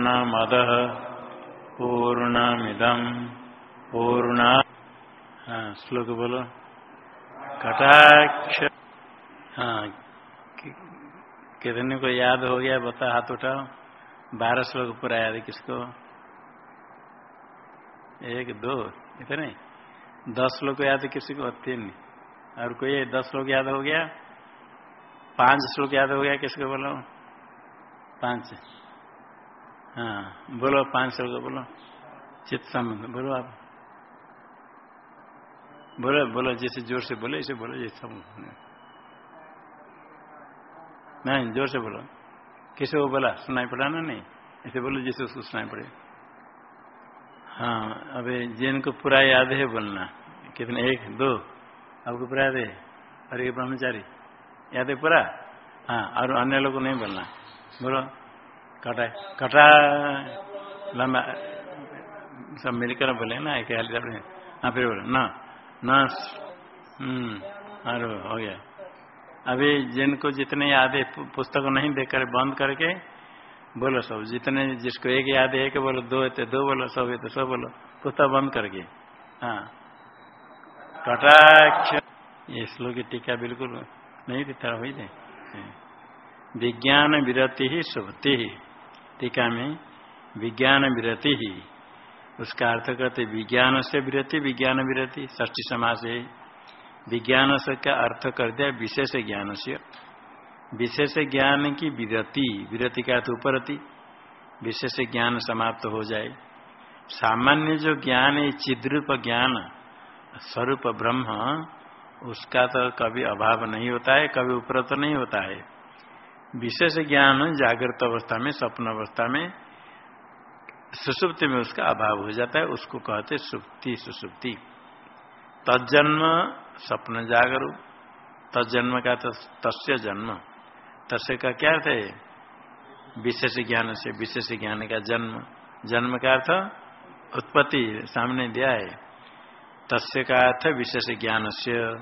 पूर्णमद पूर्णमिदम पूर्ण श्लोक बोलो। कटाक्ष कितने को याद हो गया बता, हाथ उठाओ। बारह श्लोक पूरा याद किसको? एक, दो, इतने? दस श्लोक याद किसी को? तीन। और कोई दस श्लोक याद हो गया? पाँच श्लोक याद हो गया किसको बोलो? पाँच। हाँ बोलो, पाँच श्लोक बोलो। चित्त संबंध बोलो आप। बोलो बोलो, जैसे ज़ोर से बोले, ऐसे बोलो जैसे नहीं, ज़ोर से बोलो। किसे वो बोला? सुनाई पड़ा ना? नहीं। ऐसे बोलो, जैसे उसको सुनाई पड़े। हाँ अभी जिनको पूरा याद है बोलना। कितने? एक, दो। आपको पूरा याद है? और एक ब्रह्मचारी। याद है पूरा? हाँ और अन्य लोग को नहीं बोलना। बोलो। कटा कटा लंबा सब मिलकर बोले ना, एक हाँ फिर बोलो, ना न हम्म और हो गया। अभी जिनको जितने याद है पुस्तक नहीं देकर, बंद करके बोलो सब। जितने जिसको एक याद है कि बोलो, दो है तो दो बोलो, सब है तो सब बोलो। पुस्तक बंद करके। हाँ। कटाक्ष ये श्लोक टीका बिल्कुल नहीं थी, तरह हुई थे। विज्ञान विरति ही शुभति ही। टीका में विज्ञान विरति ही। उसका अर्थ करते विज्ञान से विरति, विज्ञान विरति ष्टी समाज है। विज्ञान से का अर्थ कर दिया विशेष ज्ञान से। विशेष ज्ञान की विरति विरति का अर्थ उपरति। विशेष ज्ञान समाप्त हो जाए। सामान्य जो ज्ञान है, चिद्रूप ज्ञान, स्वरूप ब्रह्म, उसका तो कभी अभाव नहीं होता है, कभी उपरत नहीं होता है। विशेष ज्ञान जागृत अवस्था में, स्वप्न अवस्था में, सुसुप्ति में उसका अभाव हो जाता है, उसको कहते सुप्ति, सुसुप्ति। तजन्म स्वप्न जागरु तजन्म का तस्य जन्म। तस्य का क्या अर्थ है? विशेष ज्ञान से विशेष ज्ञान का जन्म। जन्म का अर्थ उत्पत्ति, सामने दिया है। तस्य का अर्थ विशेष ज्ञान से।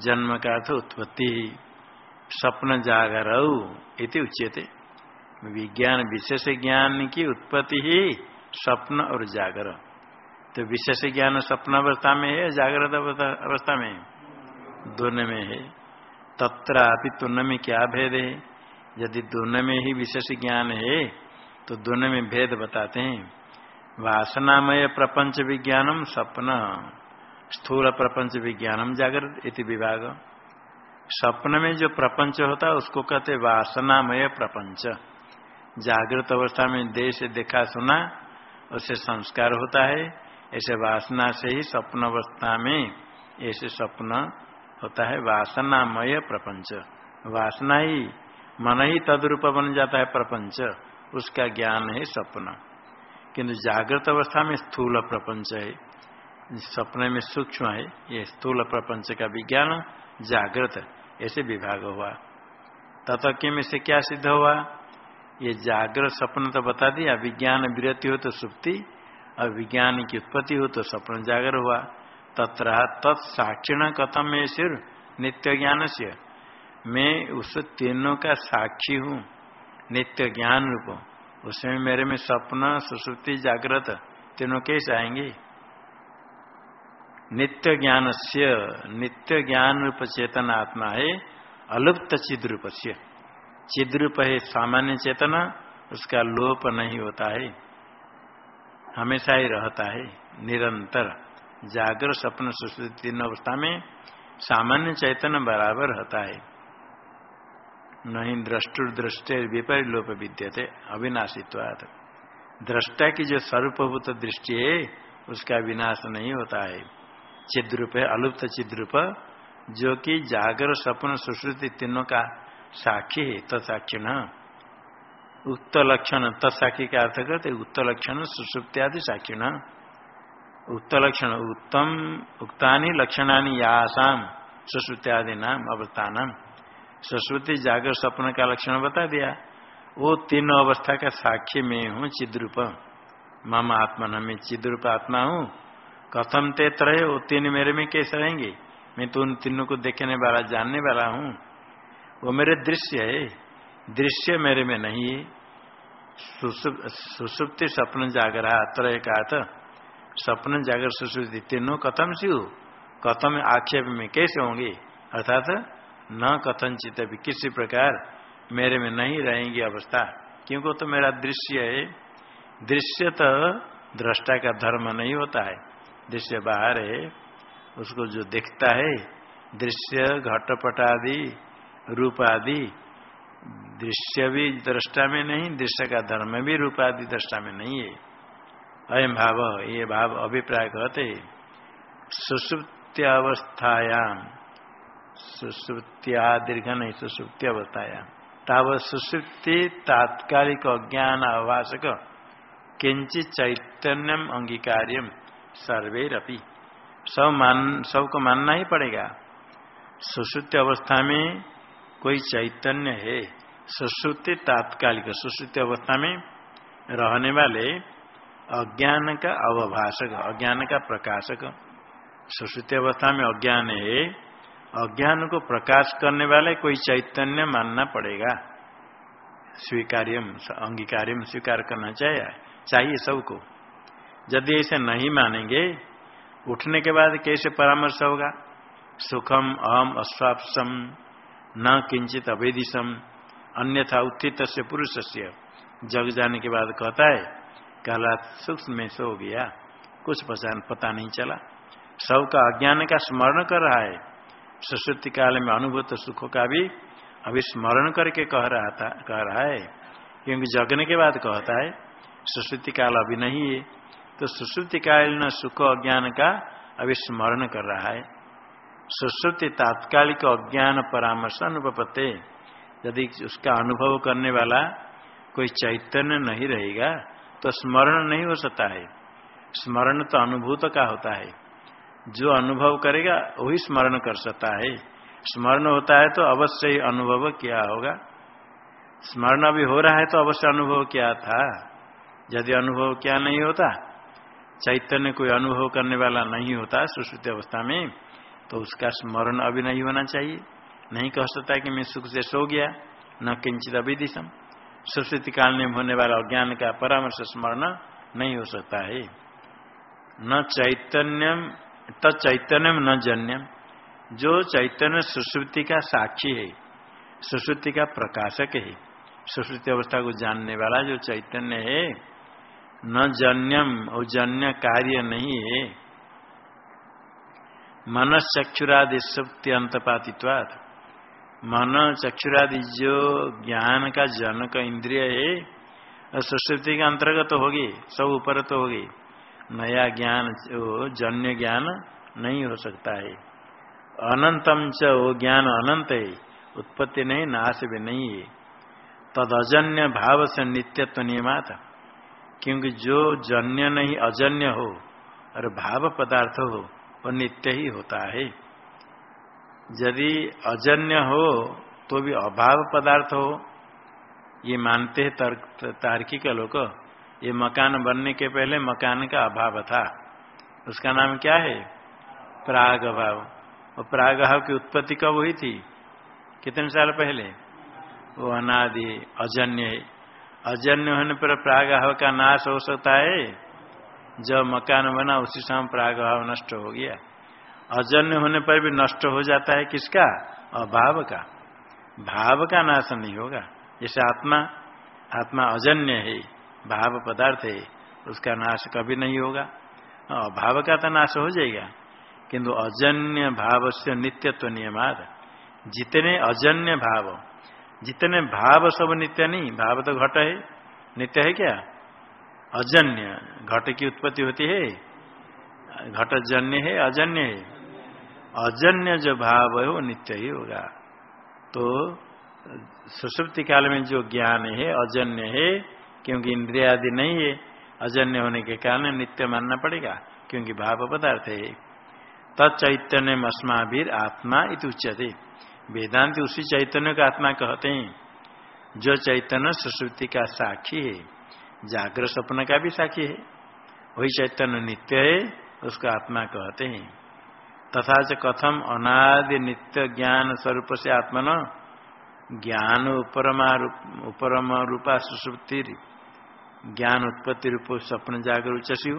जन्म का अर्थ उत्पत्ति। स्वप्न जागर इति उच्यते। विज्ञान, विशेष ज्ञान की उत्पत्ति ही स्वप्न और जागर। तो विशेष ज्ञान स्वप्न अवस्था में है जागृत अवस्था में? दोनों में है। अभी दोनों में क्या भेद है? यदि दोनों में ही विशेष ज्ञान है तो दोनों में भेद बताते हैं। वासनामय प्रपंच विज्ञानम स्वप्न स्थूल प्रपंच विज्ञानम जागृत इति विभाग। स्वप्न में जो प्रपंच होता है, उसको कहते वासनामय प्रपंच। जागृत अवस्था में देश देखा सुना उससे संस्कार होता है। ऐसे वासना से ही स्वप्न अवस्था में ऐसे स्वप्न होता है, वासनामय प्रपंच। वासना ही मन ही तदरूप बन जाता है प्रपंच। उसका ज्ञान है स्वप्न किंतु जागृत अवस्था में स्थूल प्रपंच है। स्वप्न में सूक्ष्म है, ये स्थूल प्रपंच का विज्ञान जागृत ऐसे विभाग हुआ। तथक्य में से क्या सिद्ध हुआ? ये जागृत सपन तो बता दिया, विज्ञान विरति हो तो सुप्ति और विज्ञान की उत्पत्ति हो तो सपन जागर हुआ। तत्र तत्साक्षिण कथम में सिर, नित्य ज्ञान से। मैं उस तीनों का साक्षी हूँ, नित्य ज्ञान रूप। उसमें मेरे में स्वप्न सुश्रुति जागृत, तीनों कैसे आएँगे? नित्य ज्ञान से नित्य ज्ञान रूप चेतन आत्मा है, अलुप्त चिद्रूप से चिद्रूप है सामान्य चेतना, उसका लोप नहीं होता है। हमेशा ही रहता है, निरंतर। जागर सपन सुश्रुति तीन अवस्था में सामान्य चैतन्य बराबर रहता है। नहीं दृष्टि विपरीत लोप विद्यते अविनाशित्वाद दृष्टा की जो स्वरूपभूत दृष्टि है, उसका विनाश नहीं होता है। चिद्रूप है अलुप्त चिद्रूप, जो कि जागर, सपन, सुश्रुति तीनों का साक्षी है तत्साक्षी न। उक्त लक्षण तत्साक्षी का अर्थ करते उक्त लक्षण सुसुप्त्यादि साक्षी न। उक्त लक्षण, उत्तम, उक्तानी लक्षणानी यासाम सुश्रुत्यादि नाम अवस्थान सुश्रुति, जागर स्वप्न का लक्षण बता दिया। वो तीनों अवस्था का साक्षी में हूँ, चिद्रूप। मम आत्मा न, मैं चिद्रूप आत्मा हूँ। कथम ते तरह वो तीन मेरे में कैसे रहेंगे? मैं तो उन तीनों को देखने वाला, जानने वाला हूँ। वो मेरे दृश्य है। दृश्य मेरे में नहीं है। सुसुप्ति स्वप्न जागरा त्रय का था। स्वप्न जागर सुसुप्ति तीनों कथम से कथम आक्षेप में कैसे होंगे? अर्थात न कथनचित भी किसी प्रकार मेरे में नहीं रहेंगी अवस्था। क्योंकि तो मेरा दृश्य है। दृश्य तो दृष्टा का धर्म नहीं होता है। दृश्य बाहर है, उसको जो देखता है, दृश्य घटपट आदि रूप आदि दृश्य भी दृष्टा में नहीं, दृश्य का धर्म भी रूप आदि दृष्टा में नहीं है। अयम भाव, ये भाव अभिप्राय कहते सुसुप्त्यावस्थायाम सुसुप्त्या दीर्घ नहीं सुसुप्ति अवस्थायाम ताव सुसुप्ति तात्कालिक अज्ञान अभाषक किंचित चैतन्यम अंगीकार्यम। सर्वेरपि। सब मान, सबको मानना ही पड़ेगा। सुश्रुति अवस्था में कोई चैतन्य है। सुश्रुति तात्कालिक, सुश्रुति अवस्था में रहने वाले अज्ञान का अवभाषक, अज्ञान का प्रकाशक। सुश्रुति अवस्था में अज्ञान है। अज्ञान को प्रकाश करने वाले कोई चैतन्य मानना पड़ेगा। स्वीकार्यम, अंगीकार्यम स्वीकार करना चाहिए। चाहिए सबको। यदि ऐसे नहीं मानेंगे, उठने के बाद कैसे परामर्श होगा? सुखम अहम अस्वापसम न किंचित अभेदिशम, अन्यथा उत्थित से पुरुष से जग जाने के बाद कहता है कहला सूक्ष्म में सो गया, कुछ पहचान पता नहीं चला। सबका अज्ञान का स्मरण कर रहा है। सरस्वती काल में अनुभूत सुख का भी अभी स्मरण करके कह रहा था, कह रहा है। क्योंकि जगने के बाद कहता है सरस्वती काल अभी नहीं है। तो सुश्रुति कालीन सुख अज्ञान का अभी स्मरण कर रहा है। सुश्रुति तात्कालिक अज्ञान परामर्श अनुपते यदि उसका अनुभव करने वाला कोई चैतन्य नहीं रहेगा तो स्मरण नहीं हो सकता है। स्मरण तो अनुभूत का होता है। जो अनुभव करेगा, वही स्मरण कर सकता है। स्मरण होता है तो अवश्य ही अनुभव क्या होगा। स्मरण अभी हो रहा है तो अवश्य अनुभव क्या था। यदि अनुभव क्या नहीं होता चैतन्य कोई अनुभव करने वाला नहीं होता सुश्रुति अवस्था में तो उसका स्मरण अभी नहीं होना चाहिए। नहीं कह सकता कि मैं सुख से सो गया, न किंचित अभी अभिदिशम सुश्रुति काल में होने वाला अज्ञान का परामर्श स्मरण नहीं हो सकता है। न चैतन्यम तैतन्यम न जन्यम। जो चैतन्य सुश्रुति का साक्षी है, सुश्रुति का प्रकाशक है, सुश्रुति अवस्था को जानने वाला जो चैतन्य है न जन्यम और जन्य कार्य नहीं है। मन चक्षुरादि सुप्ति अंतपातित्वाद मन चक्षुरादि जो ज्ञान का जनक इंद्रिय है, और के अंतर्गत तो होगी, सब ऊपर तो होगी। नया ज्ञान जन्य ज्ञान नहीं हो सकता है। अनंतम च वो ज्ञान अनंत है, उत्पत्ति नहीं, नाश भी नहीं है। तद अजन्य भाव से नित्यत्व नियमात। क्योंकि जो जन्य नहीं, अजन्य हो और भाव पदार्थ हो, वो नित्य ही होता है। यदि अजन्य हो तो भी अभाव पदार्थ हो। ये मानते हैं तर्क, तार्किक लोग, ये मकान बनने के पहले मकान का अभाव था। उसका नाम क्या है? प्राग अभाव। और प्राग अभाव की उत्पत्ति कब हुई थी? कितने साल पहले? वो अनादि, अजन्य है। अजन्य होने पर प्राग का नाश हो सकता है। जब मकान बना, उसी समय प्राग अभाव नष्ट हो गया। अजन्य होने पर भी नष्ट हो जाता है किसका? अभाव का। भाव का नाश नहीं होगा। जैसे आत्मा आत्मा अजन्य है, भाव पदार्थ है, उसका नाश कभी नहीं होगा। अभाव का तो नाश हो जाएगा। किंतु अजन्य भाव से नित्यत्व नियमाद। जितने अजन्य भाव जितने भाव सब नित्य नहीं, भाव तो घट है। नित्य है क्या? अजन्य। घट की उत्पत्ति होती है। घट जन्य है, अजन्य है। अजन्य जो भाव है वो नित्य ही होगा। तो सुसुप्ति काल में जो ज्ञान है, अजन्य है, क्योंकि इंद्रिया आदि नहीं है, अजन्य होने के कारण नित्य मानना पड़ेगा, क्योंकि भाव पदार्थ है। तत्चैतन्य अस्माभीर आत्मा इत उच्चते वेदांत उसी चैतन्य का आत्मा कहते हैं। जो चैतन्य सुश्रुति का साक्षी है, जागृत स्वप्न का भी साक्षी है। वही चैतन्य नित्य है, उसको आत्मा कहते हैं। तथा च कथम अनादि नित्य ज्ञान स्वरूप से आत्मा न ज्ञान उपरमा रूपा सुसुप्ति ज्ञान उत्पत्ति रूप स्वप्न जागर उचसी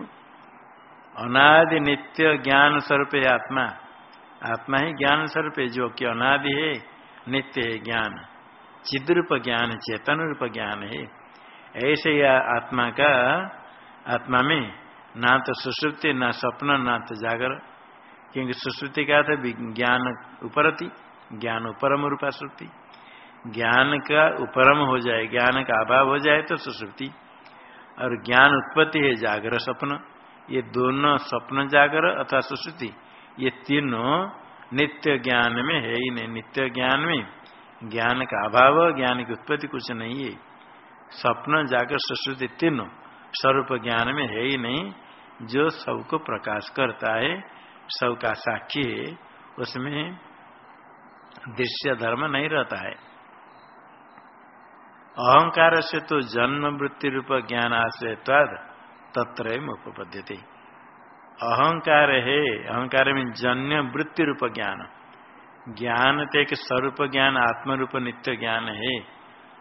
अनादि नित्य ज्ञान स्वरूप आत्मा। आत्मा ही ज्ञान स्वरूप जो कि अनादि है, नित्य है ज्ञान। चिद रूप ज्ञान चेतन रूप ज्ञान है। ऐसे ही आत्मा का, आत्मा में ना तो सुश्रुति, ना स्वप्न, ना तो जागर। क्योंकि सुश्रुति का था ज्ञान उपरति, ज्ञान उपरम रूपा श्रुति ज्ञान का उपरम हो जाए, ज्ञान का अभाव हो जाए तो सुश्रुति। और ज्ञान उत्पत्ति है जागर, स्वप्न। ये दोनों स्वप्न जागर अथवा सुश्रुति। ये तीनों नित्य ज्ञान में है ही नहीं। नित्य ज्ञान में ज्ञान का अभाव, ज्ञान की उत्पत्ति कुछ नहीं है। स्वप्न जागर सुश्रुति तीनों स्वरूप ज्ञान में है ही नहीं। जो सबको प्रकाश करता है, सबका साक्षी है, उसमें दृश्य धर्म नहीं रहता है। अहंकार से तो जन्म वृत्ति रूप, ज्ञान आश्रयत्वाद तत्र उपपद्यते। अहंकार है। अहंकार में जन्य वृत्ति रूप ज्ञान। ज्ञान तो एक स्वरूप ज्ञान आत्म रूप नित्य ज्ञान है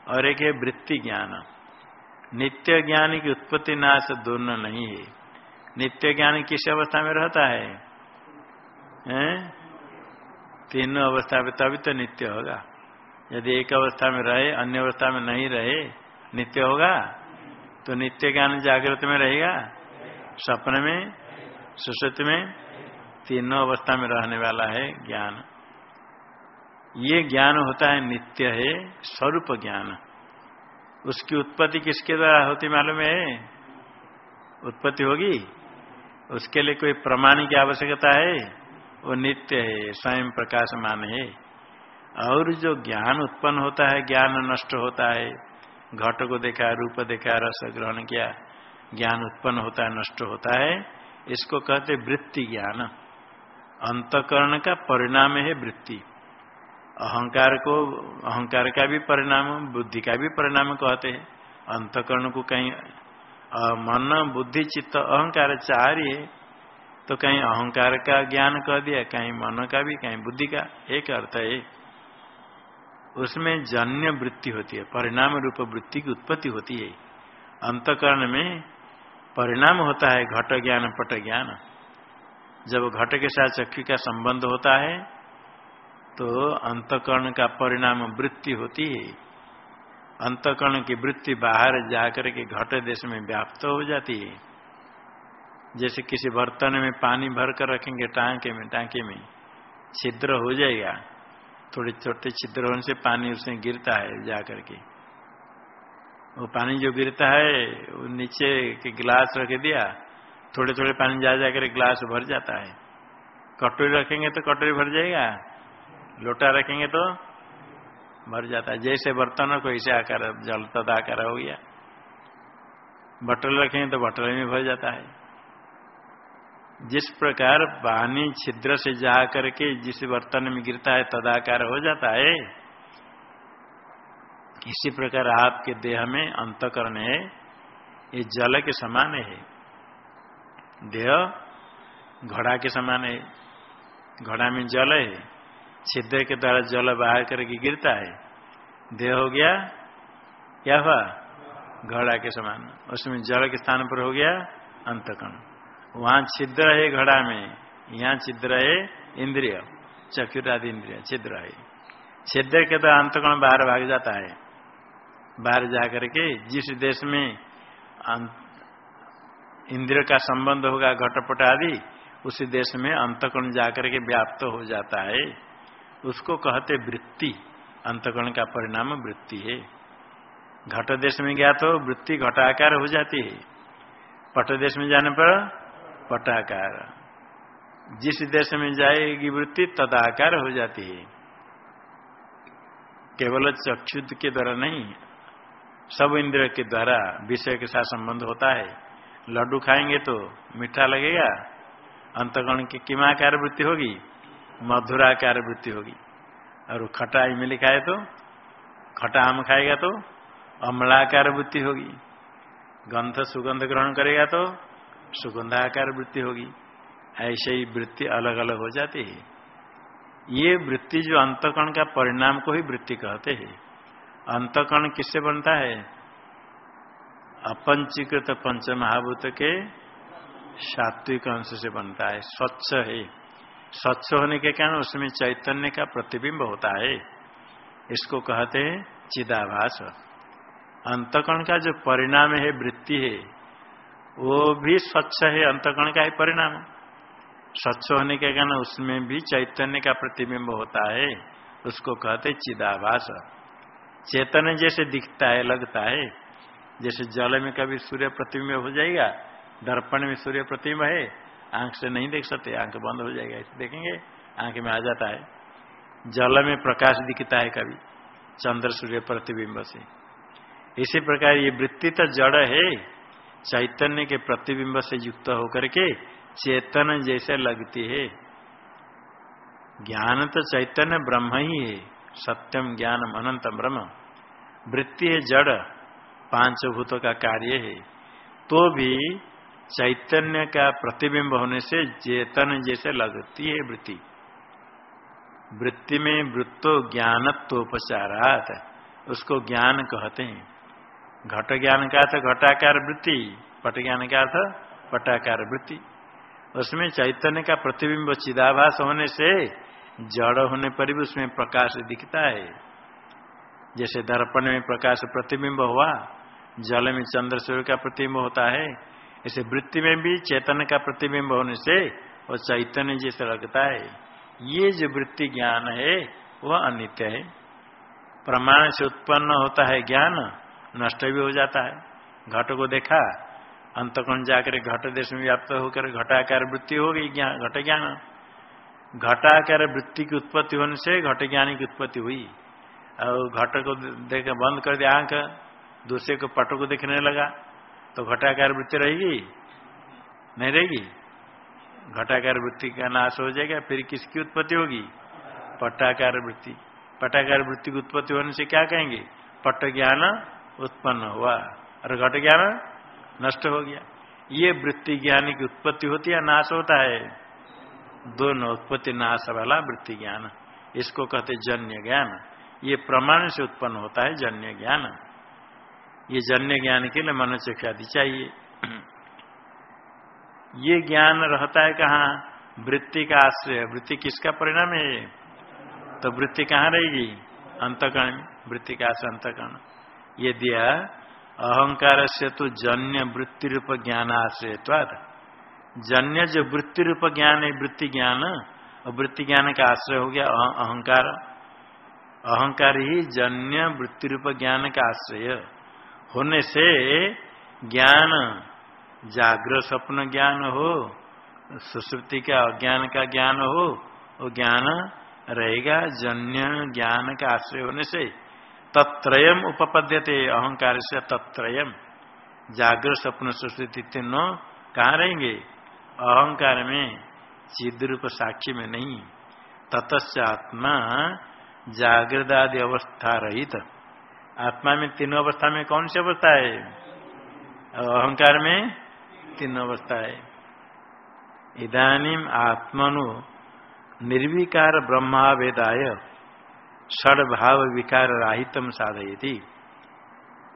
और एक है वृत्ति ज्ञान। नित्य ज्ञान की उत्पत्ति नाश दोनों नहीं है। नित्य ज्ञान किस अवस्था में रहता है? हैं? तीनों अवस्था में, तभी तो नित्य होगा। यदि एक अवस्था में रहे, अन्य अवस्था में नहीं रहे, नित्य होगा? तो नित्य ज्ञान जागृत में रहेगा? सपने में? सुश्रुति में तीनों अवस्था में रहने वाला है ज्ञान। ये ज्ञान होता है नित्य है, स्वरूप ज्ञान। उसकी उत्पत्ति किसके द्वारा होती मालूम है? उत्पत्ति होगी। उसके लिए कोई प्रमाण की आवश्यकता है? वो नित्य है, स्वयं प्रकाशमान है। और जो ज्ञान उत्पन्न होता है, ज्ञान नष्ट होता है। घट को देखा, रूप देखा, रस ग्रहण किया, ज्ञान उत्पन्न होता है, नष्ट होता है। इसको कहते वृत्ति ज्ञान। अंतकरण का परिणाम है वृत्ति। अहंकार को, अहंकार का भी परिणाम, बुद्धि का भी परिणाम कहते हैं। अंतकरण को कहीं मन, बुद्धि, चित्त, अहंकार चार ही तो कहीं अहंकार का ज्ञान कह दिया, कहीं मन का भी, कहीं बुद्धि का, एक अर्थ है। उसमें जन्य वृत्ति होती है, परिणाम रूप वृत्ति की उत्पत्ति होती है। अंतकरण में परिणाम होता है घट ज्ञान, पट ज्ञान। जब घट के साथ चक्षु का संबंध होता है तो अंतकरण का परिणाम वृत्ति होती है। अंतकरण की वृत्ति बाहर जाकर के घट देश में व्याप्त हो जाती है। जैसे किसी बर्तन में पानी भर कर रखेंगे टांके में टांके में, छिद्र हो जाएगा। थोड़े छोटे छिद्र होने से पानी उसमें गिरता है जा करके वो पानी जो गिरता है, वो नीचे के गिलास रख दिया थोड़े थोड़े पानी जा जाकर गिलास भर जाता है। कटोरी रखेंगे तो कटोरी भर जाएगा, लोटा रखेंगे तो भर जाता है। जैसे बर्तन को ऐसे आकार जल तद आकार हो गया। बटल रखेंगे तो बटल में भर जाता है। जिस प्रकार पानी छिद्र से जा करके जिस बर्तन में गिरता है, तदाकार हो जाता है इसी प्रकार आपके देह में अंतकरण है, ये जल के समान है। देह घड़ा के समान है, घड़ा में जल है, छिद्र के द्वारा जल बाहर करके गिरता है। देह हो गया, क्या हुआ? घड़ा के समान। उसमें जल के स्थान पर हो गया अंतकरण। वहाँ छिद्र है घड़ा में, यहाँ छिद्र है इंद्रिय, चक्षुरादि इंद्रिय, छिद्र है। छिद्र के तो अंतकण बाहर भाग जाता है। बाहर जाकर के जिस देश में इंद्र का संबंध होगा, घटपट आदि, उसी देश में अंतकण जाकर के व्याप्त हो जाता है। उसको कहते वृत्ति। अंतकण का परिणाम वृत्ति है। घट देश में गया तो वृत्ति घटाकार हो जाती है। पट देश में जाने पर पटाकार। जिस देश में जाएगी वृत्ति, तदाकार हो जाती है। केवल चक्षुद के द्वारा नहीं सब इंद्र के द्वारा विषय के साथ संबंध होता है। लड्डू खाएँगे तो मीठा लगेगा अंतगण की किमा किमाकार वृत्ति होगी मधुरा मधुराकार वृत्ति होगी। और खटा इमली खाए तो खटा आम खाएगा तो अमलाकार वृत्ति होगी। गंध सुगंध ग्रहण करेगा तो सुगंधाकार वृत्ति होगी। ऐसे ही वृत्ति अलग अलग हो जाती है। ये वृत्ति जो अंतकण का परिणाम को ही वृत्ति कहते हैं। अंतकण किससे बनता है? अपंचीकृत पंच महाभूत के सात्विक अंश से बनता है। स्वच्छ है। स्वच्छ होने के कारण उसमें चैतन्य का प्रतिबिंब होता है। इसको कहते हैं चिदाभास। अंतकण का जो परिणाम है, वृत्ति है, वो भी स्वच्छ है। अंतकण का ही परिणाम। स्वच्छ होने के कारण उसमें भी चैतन्य का प्रतिबिंब होता है। उसको कहते चिदाभास। चेतन जैसे दिखता है, लगता है। जैसे जल में कभी सूर्य प्रतिबिंब हो जाएगा, दर्पण में सूर्य प्रतिबिंब है, आँख से नहीं देख सकते, आँख बंद हो जाएगा, ऐसे देखेंगे, आँख में आ जाता है। जल में प्रकाश दिखता है कभी, चंद्र सूर्य प्रतिबिंब से। इसी प्रकार ये वृत्ति तो जड़ है, चैतन्य के प्रतिबिंब से युक्त होकर के चेतन जैसे लगती है। ज्ञान तो चैतन्य ब्रह्म ही है। सत्यम ज्ञानम अनंत ब्रह्म। वृत्ति है जड़ पाँच भूतों का कार्य है। तो भी चैतन्य का प्रतिबिंब होने से चेतन जैसे लगती है वृत्ति। वृत्ति में वृत्तो ज्ञानत्वोपचारात, उसको ज्ञान कहते हैं। घट ज्ञान का अर्थ घटाकार वृत्ति, पट ज्ञान का अर्थ पटाकार वृत्ति। उसमें चैतन्य का प्रतिबिंब चिदाभास होने से जड़ होने पर भी उसमें प्रकाश दिखता है। जैसे दर्पण में प्रकाश प्रतिबिंब हुआ, जल में चंद्र सूर्य का प्रतिबिंब होता है। ऐसे वृत्ति में भी चेतन का प्रतिबिंब होने से वो चैतन्य जैसे लगता है। ये जो वृत्ति ज्ञान है, वह अनित्य है। प्रमाण से उत्पन्न होता है ज्ञान, नष्ट भी हो जाता है। घट को देखा, अंतकोण जाकर घट देश में व्याप्त होकर घटाकार वृत्ति हो गई ज्ञान घट ज्ञान। घटाकार वृत्ति की उत्पत्ति होने से घट ज्ञानी की उत्पत्ति हुई। और घट को देख बंद कर दिया, आँख दूसरे को पट को देखने लगा तो घटाकार वृत्ति रहेगी? नहीं रहेगी। घटाकार वृत्ति का नाश हो जाएगा, फिर किसकी उत्पत्ति होगी? पटाकार वृत्ति। पटाकार वृत्ति की उत्पत्ति होने से क्या कहेंगे? पट ज्ञान उत्पन्न हुआ, और घट ज्ञान नष्ट हो गया। ये वृत्ति ज्ञानी की उत्पत्ति होती है, नाश होता है। दोनों उत्पत्ति नाश वाला वृत्ति ज्ञान। इसको कहते जन्य ज्ञान। ये प्रमाण से उत्पन्न होता है जन्य ज्ञान। ये जन्य ज्ञान के लिए मनुष्य ख्याति चाहिए। ये ज्ञान रहता है कहाँ? वृत्ति का आश्रय। वृत्ति किसका परिणाम है? तो वृत्ति कहाँ रहेगी? अंतकरण। वृत्ति का आश्रय अंतकरण। ये दिया अहंकार से तो जन्य वृत्ति रूप ज्ञान आश्रय जन्य जो वृत्ति रूप ज्ञान है, वृत्ति ज्ञान, और वृत्ति ज्ञान का आश्रय हो गया अहंकार। अहंकार ही जन्य वृत्ति रूप ज्ञान का आश्रय। होने से ज्ञान जागृत स्वप्न ज्ञान हो, सुश्रुति का अज्ञान का ज्ञान हो, वो ज्ञान रहेगा जन्य ज्ञान का आश्रय होने से। तत्त्रयम उपपद्यते, अहंकार से तत्त्रयम जागृत स्वप्न सुश्रुति तीनों कहाँ रहेंगे? अहंकार में चिद रूप साक्षी में नहीं। ततच आत्मा जागृत आदि अवस्था रहित। आत्मा में तीनों अवस्था में कौन सी अवस्था है? अहंकार में तीनों अवस्था है। इधानीम आत्मनु निर्विकार ब्रह्मावेदाय षड भाव विकार राहितम साधयती।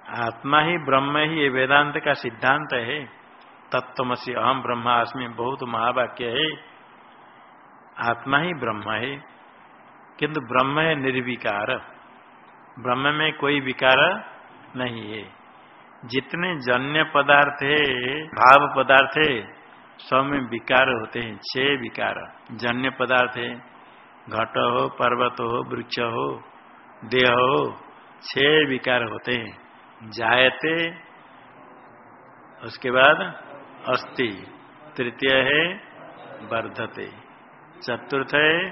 आत्मा ही ब्रह्म ही ये वेदांत का सिद्धांत है। तत्वमसी अहम ब्रह्मास्मि बहुत महावाक्य है। आत्मा ही ब्रह्म है। किंतु ब्रह्म है निर्विकार। ब्रह्म में कोई विकार नहीं है। जितने जन्य पदार्थ है, भाव पदार्थ है, सब में विकार होते हैं, छह विकार। जन्य पदार्थ है, घट हो, पर्वत हो, वृक्ष हो, देह हो, छह विकार होते हैं। जायते, उसके बाद अस्ति। तृतीय है, वर्धते। चतुर्थ है,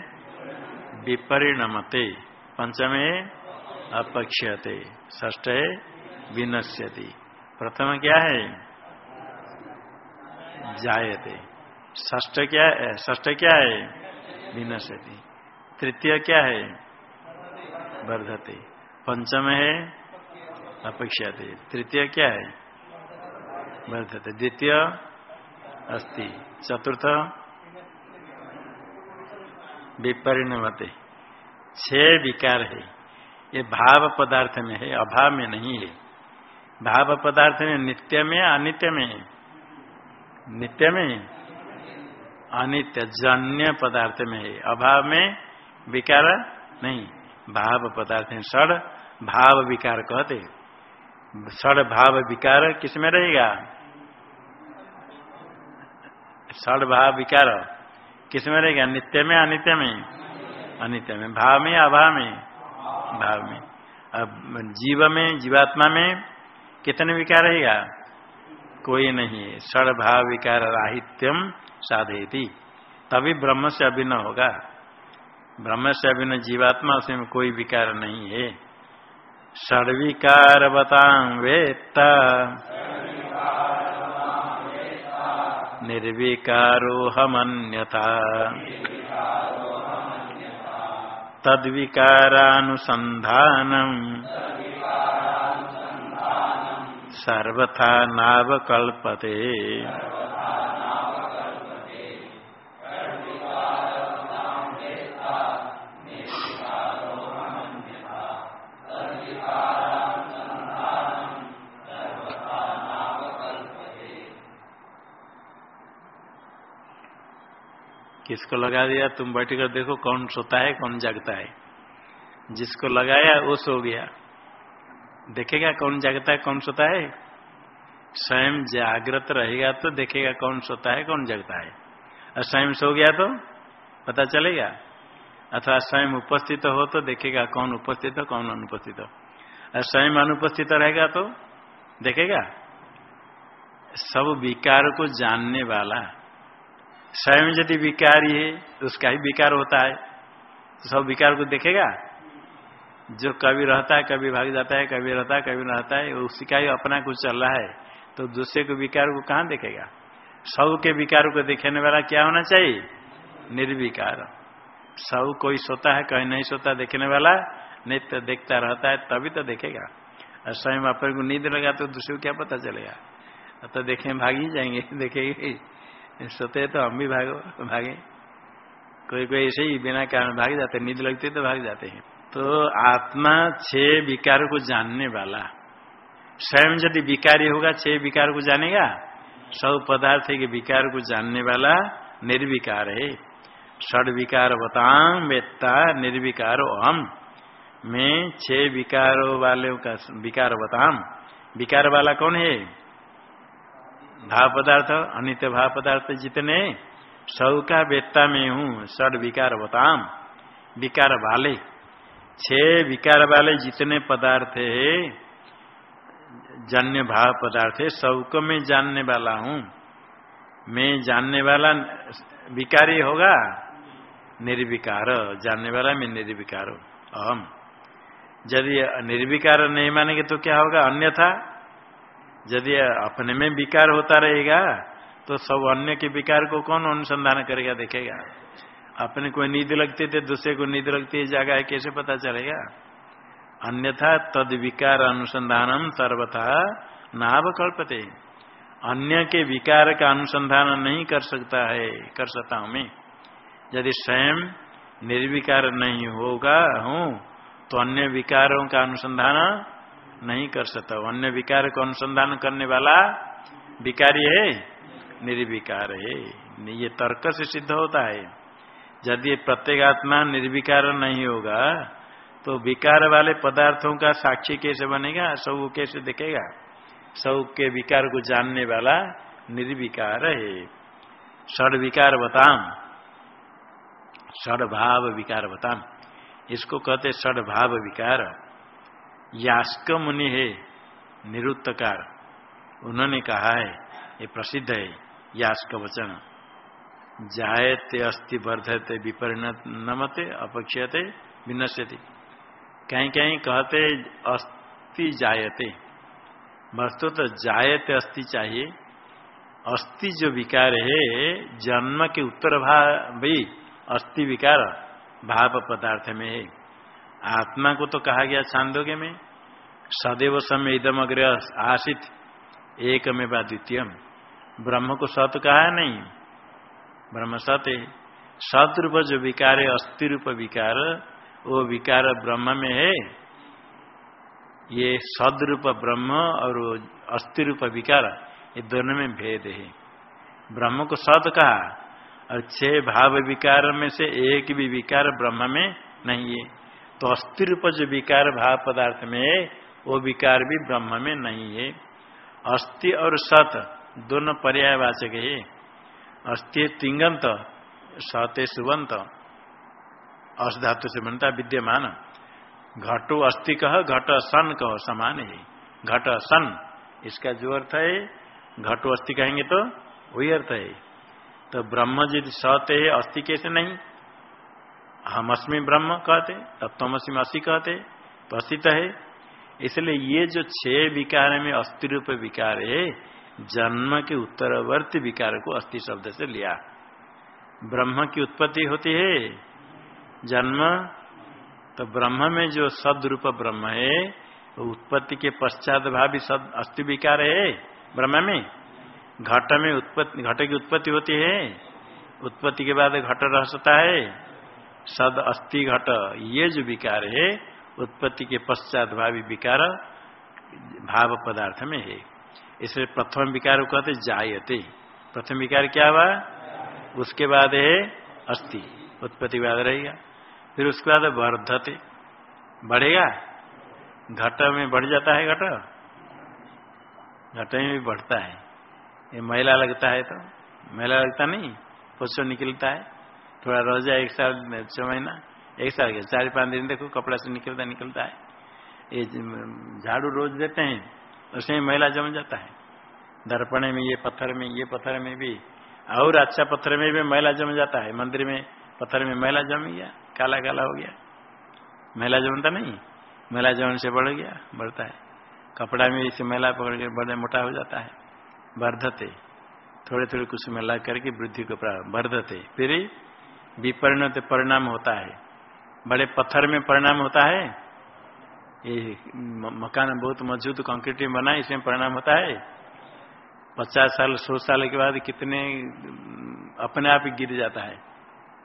विपरिणमते। पंचम अपक्ष्यते ष्ठ है, विनश्यति। प्रथम क्या है? जायते। ष्ठ क्या है? ष्ठ क्या है? विनश्यति। तृतीय क्या है? वर्धते। पंचम है, अपेक्षाते। तृतीय क्या है? वर्धते द्वितीय अस्ति चतुर्थ विपरिणमते। छह विकार है। ये भाव पदार्थ में है, अभाव में नहीं है। भाव पदार्थ में नित्य में, अनित्य में नित्य में अनित्य, जन्य पदार्थ में है। अभाव में विकार नहीं। भाव पदार्थ है सड़ भाव विकार कहते सड़ भाव विकार किसमें रहेगा? सड़ भाव विकार किसमें रहेगा? नित्य में, अनित्य में? अनित्य में। भाव में अभाव में? भाव में। अब जीव में, जीवात्मा में कितने विकार रहेगा? कोई नहीं है। सड़ भाव विकार राहित्यम साधेती तभी ब्रह्म से अभिन्न होगा। ब्रह्म से अभिन्न जीवात्मा उसमें कोई विकार नहीं है। षडविकार बतांग वेत्ता निर्विकारो हमन्यथा तद्विकारानुसंधानम सर्वथा नावकल्पते। किसको लगा दिया? तुम बैठ कर देखो कौन सोता है, कौन जागता है। जिसको लगाया, वो सो गया। देखेगा कौन जागता है, कौन सोता है? स्वयं जागृत रहेगा तो देखेगा कौन सोता है, कौन जगता है। और स्वयं सो गया तो पता चलेगा। अथवा स्वयं उपस्थित हो तो देखेगा कौन उपस्थित हो, कौन अनुपस्थित हो। और स्वयं अनुपस्थित रहेगा तो देखेगा। सब विकार को जानने वाला स्वयं यदि विकारी है तो उसका ही विकार होता है। तो सब विकार को देखेगा? जो कभी रहता है, कभी भाग जाता है, कभी रहता है, कभी रहता है, उसी का ही अपना कुछ चल रहा है। तो दूसरे को विकार को कहाँ देखेगा? सब के विकार को देखने वाला क्या होना चाहिए? निर्विकार। सब कोई सोता है कहीं नहीं सोता, देखने वाला नित्य देखता रहता है, तभी तो देखेगा। और स्वयं अपने को नींद लगा तो दूसरे को क्या पता चलेगा? तो देखें, भाग ही जाएँगे, देखेंगे। सोते तो हम भी भागो, भागे। कोई कोई ऐसे ही बिना कारण भाग जाते, नींद लगती है तो भाग जाते हैं। तो आत्मा छह विकार को जानने वाला। स्वयं यदि विकारी होगा, छह विकार को जानेगा? सब पदार्थ के विकार को जानने वाला निर्विकार है। षड विकार बताम वेत्ता निर्विकार हम मैं छह विकारों वाले का, विकार बताम विकार वाला कौन है? भाव पदार्थ, अनित्य भाव पदार्थ जितने सौ का वेत्ता में हूँ सड विकार बताम। विकार वाले। छह विकार वाले जितने पदार्थ है, जन्य भाव पदार्थ है सबको मैं जानने वाला हूँ। मैं जानने वाला विकारी होगा? निर्विकार। जानने वाला मैं निर्विकार हूँ। अहम। यदि निर्विकार नहीं मानेंगे तो क्या होगा? अन्यथा यदि अपने में विकार होता रहेगा तो सब अन्य के विकार को कौन अनुसंधान करेगा देखेगा? अपने को नींद लगती थे दूसरे को नींद लगती है जगह है, कैसे पता चलेगा? अन्यथा तद विकार अनुसंधानम सर्वथा नाव कल्पते। अन्य के विकार का अनुसंधान नहीं कर सकता है, कर सकता हूँ मैं। यदि स्वयं निर्विकार नहीं होगा हूँ तो अन्य विकारों का अनुसंधान नहीं कर सकता। अन्य विकार को अनुसंधान करने वाला विकारी है, निर्विकार है। ये तर्क से सिद्ध होता है। यदि प्रत्येगात्मा निर्विकार नहीं होगा तो विकार वाले पदार्थों का साक्षी कैसे बनेगा? सब कैसे देखेगा? सब के विकार को जानने वाला निर्विकार है। षड विकार बताम। षड भाव विकार बताम। इसको कहते षड भाव विकार। यास्क मुनि है, निरुत्तकार। उन्होंने कहा है, ये प्रसिद्ध है, यास्क वचन। जायते अस्थि वर्धते, विपरिणत, नमते अपक्षते विनश्यति। कहीं कहीं कहते अस्थि जायते। वस्तु तो जायते अस्थि चाहिए। अस्थि जो विकार है, जन्म के उत्तर भाव अस्थि विकार, भाव पदार्थ में है। आत्मा को तो कहा गया छांदोग्य में। सदैव समय इदम अग्र आशित एक में द्वितीय ब्रह्म को सत कहा नहीं। ब्रह्म सत है। सत रूप जो विकार है अस्थि रूप विकार, वो विकार ब्रह्म में है। ये सदरूप ब्रह्म और अस्थि रूप विकार, ये दोनों में भेद है। ब्रह्म को सत कहा, और छह भाव विकार में से एक भी विकार ब्रह्म में नहीं है। तो अस्थि रूप जो विकार भाव पदार्थ में है वो विकार भी ब्रह्म में नहीं है। अस्थि और सत दोनों पर्यायवाचक है। अस्थि तिंगंत, सते सुबंत अस धातु से बनता विद्यमान। घटो अस्थि कह, घट सन कहो, समान है। घट सन, इसका जो अर्थ है, घटो अस्थि कहेंगे तो वही अर्थ है। तो ब्रह्म यदि सत्य है, अस्थि कैसे नहीं? हम अस्मी ब्रह्म कहते तत्वसी अस्थि कहते तो अस्तित्व है। इसलिए ये जो छह विकार में अस्थि रूप विकार है, जन्म के उत्तरवर्ती विकार को अस्थि शब्द से लिया। ब्रह्म की उत्पत्ति होती है जन्म। तो ब्रह्म में जो सदरूप ब्रह्म है, वो उत्पत्ति के पश्चात भावी सद अस्थि विकार है ब्रह्म में। घट में उत्पत्ति, घट की उत्पत्ति होती है। उत्पत्ति के बाद घट रहता है। सद अस्थि घट, ये जो विकार है, उत्पत्ति के पश्चात भावी विकार भाव पदार्थ में है। इसलिए प्रथम विकार कहते जायते। प्रथम विकार क्या हुआ? उसके बाद है अस्थि उत्पत्ति बाद रहेगा। फिर उसके बाद वर्धते। बढ़ेगा? घट में बढ़ जाता है घट? घट में भी बढ़ता है। ये मैला लगता है तो? मैला लगता नहीं पोषण निकलता है। थोड़ा रह जाए एक साल छह महीना, एक साल के, चार पाँच दिन देखो कपड़ा से निकलता निकलता है। ये झाड़ू रोज देते हैं, उसमें मैला जम जाता है। दर्पण में, ये पत्थर में, ये पत्थर में भी, और अच्छा पत्थर में भी मैला जम जाता है। मंदिर में पत्थर में मैला जम गया, काला काला हो गया। मैला जमता नहीं, मैला जमन से बढ़ गया, बढ़ता है। कपड़ा में इसे मैला पकड़ के बड़े मोटा हो जाता है। वर्धते थोड़े थोड़े कुछ मैला करके वृद्धि को वर्धते, फिर विपरिणत परिणाम होता है। बड़े पत्थर में परिणाम होता है। ये मकान बहुत मज़बूत कंक्रीट में बना इसमें परिणाम होता है। पचास साल, सौ साल के बाद कितने अपने आप ही गिर जाता है।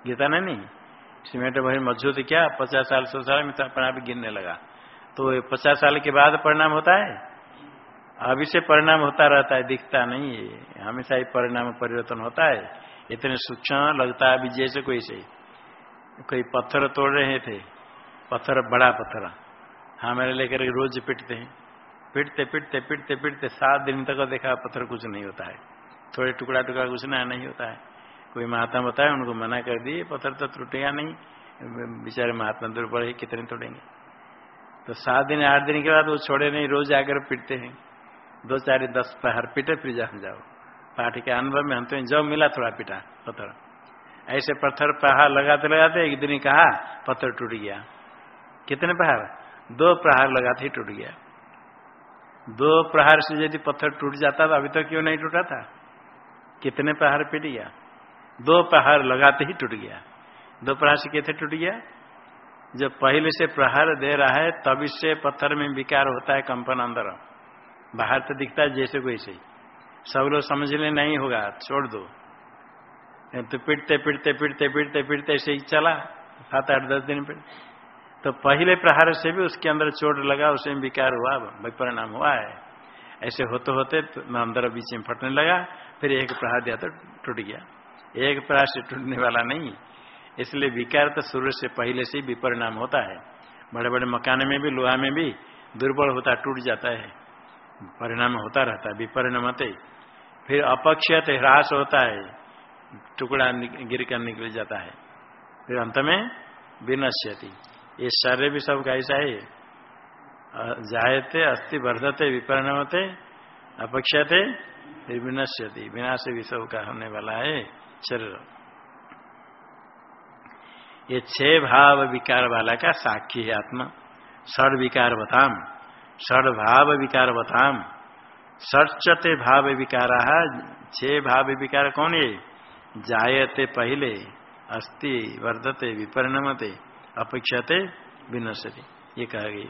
गिरता नहीं नहीं। सीमेंट भाई मज़बूत क्या, पचास साल, सौ साल में तो अपने आप गिरने लगा। तो पचास साल के बाद परिणाम होता है। अभी से परिणाम होता रहता है, दिखता नहीं है। हमेशा ही परिणाम परिवर्तन होता है। इतने सूक्ष्म लगता है अभी जैसे कोई से। कोई पत्थर तोड़ रहे थे। पत्थर, बड़ा पत्थर। हाँ मेरे लेकर रोज पिटते हैं। पिटते पिटते पिटते पिटते सात दिन तक देखा पत्थर कुछ नहीं होता है। थोड़े टुकड़ा टुकड़ा कुछ ना, नहीं होता है। कोई महात्मा बताए, उनको मना कर दिए, पत्थर तो टूटेगा नहीं। बेचारे महात्मा दुर्बल है कितने तोड़ेंगे। तो सात दिन, आठ दिन के बाद वो छोड़े नहीं, रोज आकर पिटते हैं। दो, चार, दस पहाड़ पिटे, फिर जाओ। पाठ के अनुभव में हम तो जब मिला थोड़ा पिटा, पत्थर। ऐसे पत्थर पहाड़ लगाते लगाते एक दिन कहा, पत्थर टूट गया। कितने पहाड़? दो प्रहार लगाते ही टूट गया। दो प्रहार से यदि पत्थर टूट जाता तो अभी तक तो क्यों नहीं टूटा था? कितने प्रहार पिट गया? दो प्रहार लगाते ही टूट गया। दो प्रहार से कैसे टूट गया? जब पहले से प्रहार दे रहा है तब इससे पत्थर में विकार होता है कंपन अंदर। बाहर तो दिखता है जैसे कोई से सब लोग समझने नहीं होगा, छोड़ दो। तो पिटते पिटते पिटते पिटते पिटते ऐसे ही चला, सात, आठ, दस दिन पिट तो पहले प्रहार से भी उसके अंदर चोट लगा, उसे विकार हुआ परिणाम हुआ है। ऐसे होते होते तो अंदर बीच में फटने लगा, फिर एक प्रहार दिया तो टूट गया। एक प्रहार से टूटने वाला नहीं। इसलिए विकार तो सूर्य से पहले से ही विपरिणाम होता है। बड़े बड़े मकान में भी, लोहा में भी दुर्बल होता, टूट जाता है। परिणाम होता रहता है विपरिणाम होते फिर अपक्षत ह्रास होता है, टुकड़ा गिर कर निकल जाता है। फिर अंत में विनश्यति। ये शरीर भी सब कैसा है जायते, अस्थि वर्धते विपरिणाम होते अपक्षते फिर विनश्यति। विनाश भी सब का होने वाला है शरीर। ये छह भाव विकार वाला का साक्षी है आत्मा। षड विकार बताम। षड भाव विकार बताम षटते भाव विकार छह भाव विकार कौन है? जायते पहले, अस्ति वर्धते विपरिणमते, अपेक्षते विनशते ये कहा गई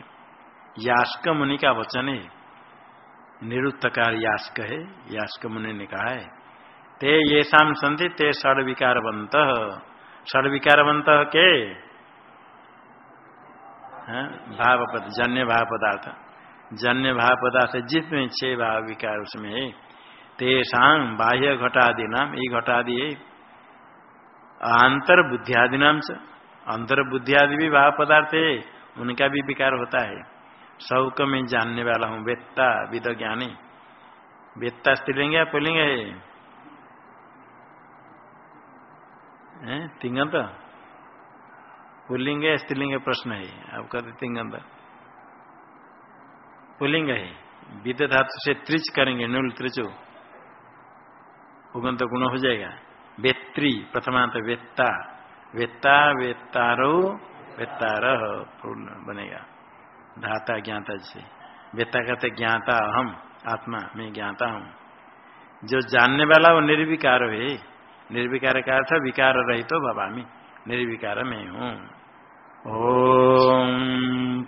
यास्क मुनि का वचन है। निरुत्तकार यास्क है, यास्क मुनि ने कहा है। ते ये शाम संधि ते षड विकारवंत षड विकारवंत के? हाँ? भाव पद जन्य भाव पदार्थ जन्य भाव पदार्थ जिसमें छह भाव विकार उसमें है। तेषाम बाह्य घटादि नाम ये घटादि है। आंतर बुद्धियादि नाम से अंतर बुद्धियादि भी भाव पदार्थ है, उनका भी विकार होता है। सबको मैं जानने वाला हूँ, वेत्ता विद ज्ञानी वेत्ता स्त्रीलिंग या पुलिंग है? तिंगंत पुलिंग है स्त्रीलिंग प्रश्न है आप कहते तिंगंत पुलिंग है। विद धातु से त्रिच करेंगे, नुल त्रिचो। उगंत गुण हो जाएगा। वेत्री, प्रथमांत वेत्ता। वेत्ता, वेत्तारो, वेत्तार बनेगा। धाता, ज्ञाता से वेत्ता कहते ज्ञाता हम आत्मा, मैं ज्ञाता हूँ। जो जानने वाला वो निर्विकार है निर्विकार का अर्थ विकार रही तो भवामी। निर्विकार में हूँ। ओम।